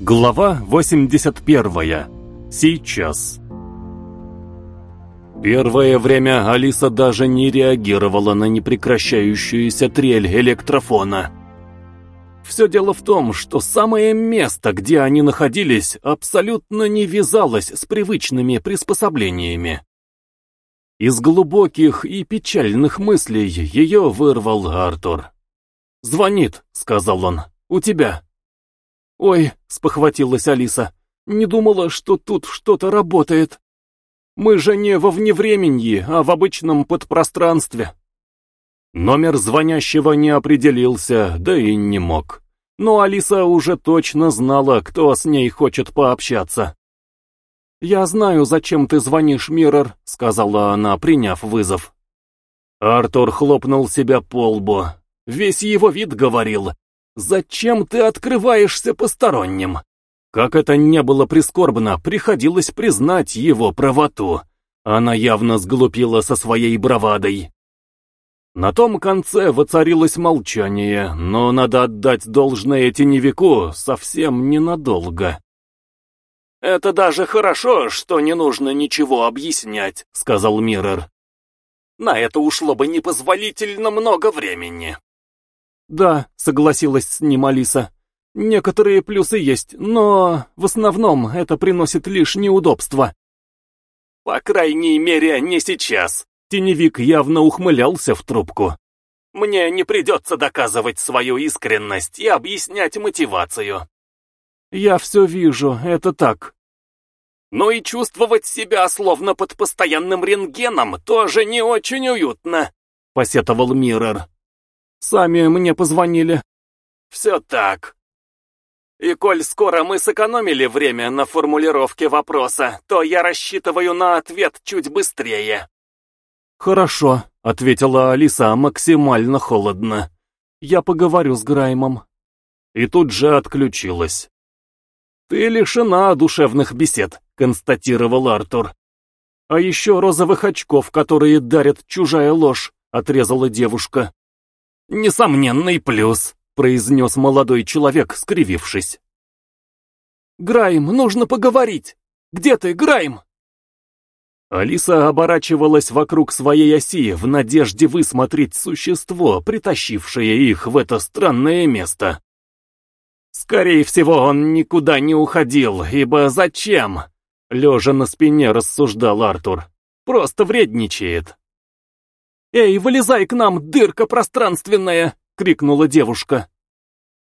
Глава 81. Сейчас. Первое время Алиса даже не реагировала на непрекращающуюся трель электрофона. Все дело в том, что самое место, где они находились, абсолютно не вязалось с привычными приспособлениями. Из глубоких и печальных мыслей ее вырвал Артур. «Звонит», — сказал он, — «у тебя». «Ой», — спохватилась Алиса, — «не думала, что тут что-то работает. Мы же не во вневременье, а в обычном подпространстве». Номер звонящего не определился, да и не мог. Но Алиса уже точно знала, кто с ней хочет пообщаться. «Я знаю, зачем ты звонишь, Миррор», — сказала она, приняв вызов. Артур хлопнул себя по лбу. Весь его вид говорил, Зачем ты открываешься посторонним? Как это не было прискорбно, приходилось признать его правоту. Она явно сглупила со своей бравадой. На том конце воцарилось молчание, но надо отдать должное теневику совсем ненадолго. «Это даже хорошо, что не нужно ничего объяснять», — сказал Миррор. «На это ушло бы непозволительно много времени». «Да», — согласилась с ним Алиса. «Некоторые плюсы есть, но в основном это приносит лишь неудобства». «По крайней мере, не сейчас», — теневик явно ухмылялся в трубку. «Мне не придется доказывать свою искренность и объяснять мотивацию». «Я все вижу, это так». «Ну и чувствовать себя словно под постоянным рентгеном тоже не очень уютно», — посетовал Миррор. Сами мне позвонили. Все так. И коль скоро мы сэкономили время на формулировке вопроса, то я рассчитываю на ответ чуть быстрее. Хорошо, ответила Алиса максимально холодно. Я поговорю с Граймом. И тут же отключилась. «Ты лишена душевных бесед», — констатировал Артур. «А еще розовых очков, которые дарят чужая ложь», — отрезала девушка. «Несомненный плюс», — произнес молодой человек, скривившись. «Грайм, нужно поговорить! Где ты, Грайм?» Алиса оборачивалась вокруг своей оси в надежде высмотреть существо, притащившее их в это странное место. Скорее всего, он никуда не уходил, ибо зачем? Лежа на спине рассуждал Артур. Просто вредничает. «Эй, вылезай к нам, дырка пространственная!» — крикнула девушка.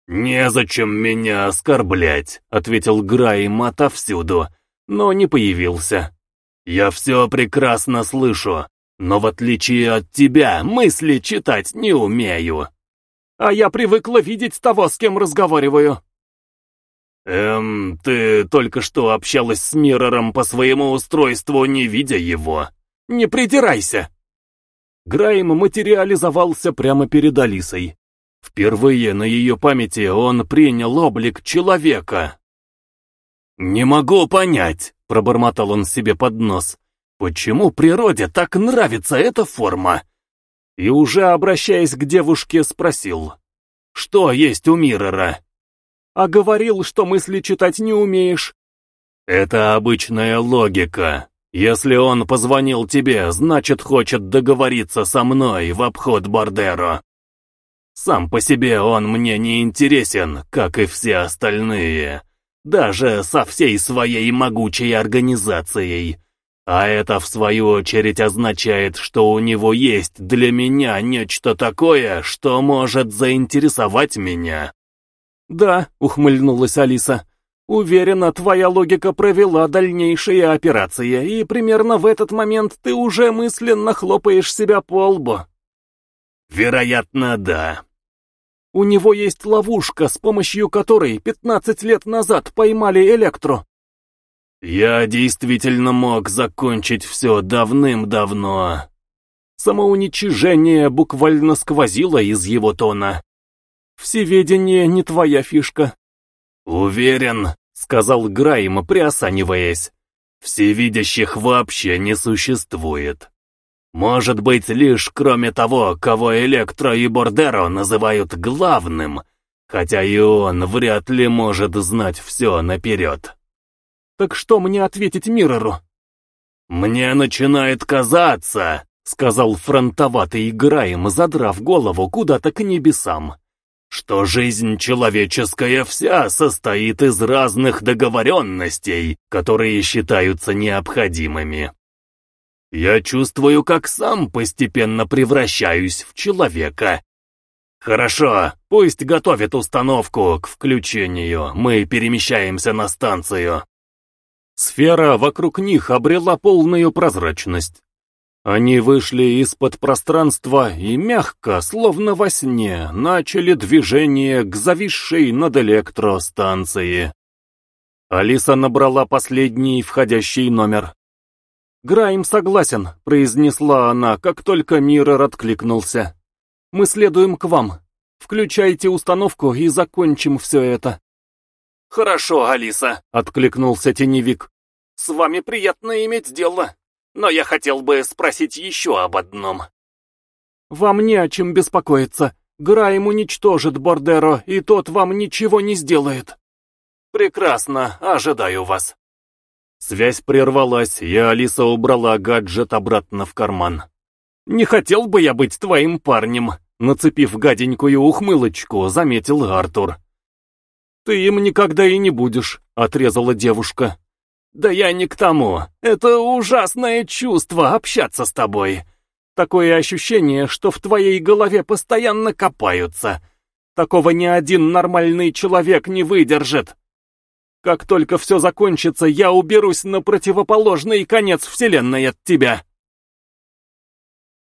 «Незачем меня оскорблять», — ответил Грайм отовсюду, но не появился. «Я все прекрасно слышу, но в отличие от тебя мысли читать не умею». «А я привыкла видеть того, с кем разговариваю». «Эм, ты только что общалась с Миррором по своему устройству, не видя его». «Не придирайся!» Грайм материализовался прямо перед Алисой. Впервые на ее памяти он принял облик человека. «Не могу понять», — пробормотал он себе под нос, «почему природе так нравится эта форма?» И уже обращаясь к девушке, спросил, «Что есть у Миррора?» «А говорил, что мысли читать не умеешь». «Это обычная логика», если он позвонил тебе, значит хочет договориться со мной в обход Бардеро. Сам по себе он мне не интересен, как и все остальные, даже со всей своей могучей организацией. А это, в свою очередь, означает, что у него есть для меня нечто такое, что может заинтересовать меня. «Да», — ухмыльнулась Алиса, Уверена, твоя логика провела дальнейшие операции, и примерно в этот момент ты уже мысленно хлопаешь себя по лбу. Вероятно, да. У него есть ловушка, с помощью которой 15 лет назад поймали Электро. Я действительно мог закончить все давным-давно. Самоуничижение буквально сквозило из его тона. Всеведение не твоя фишка. Уверен, сказал Грайм, приосаниваясь. «Всевидящих вообще не существует. Может быть, лишь кроме того, кого Электро и Бордеро называют главным, хотя и он вряд ли может знать все наперед. Так что мне ответить Миррору? «Мне начинает казаться», — сказал фронтоватый Граем, задрав голову куда-то к небесам, «что жизнь человеческая вся состоит из разных договоренностей, которые считаются необходимыми. Я чувствую, как сам постепенно превращаюсь в человека. Хорошо, пусть готовит установку к включению, мы перемещаемся на станцию». Сфера вокруг них обрела полную прозрачность. Они вышли из-под пространства и мягко, словно во сне, начали движение к зависшей над электростанции. Алиса набрала последний входящий номер. «Грайм согласен», — произнесла она, как только Миррор откликнулся. «Мы следуем к вам. Включайте установку и закончим все это». «Хорошо, Алиса», — откликнулся теневик. «С вами приятно иметь дело, но я хотел бы спросить еще об одном». «Вам не о чем беспокоиться. Грайм уничтожит Бордеро, и тот вам ничего не сделает». «Прекрасно, ожидаю вас». Связь прервалась, и Алиса убрала гаджет обратно в карман. «Не хотел бы я быть твоим парнем», — нацепив гаденькую ухмылочку, заметил Артур. «Ты им никогда и не будешь», — отрезала девушка. «Да я не к тому. Это ужасное чувство общаться с тобой. Такое ощущение, что в твоей голове постоянно копаются. Такого ни один нормальный человек не выдержит. Как только все закончится, я уберусь на противоположный конец вселенной от тебя».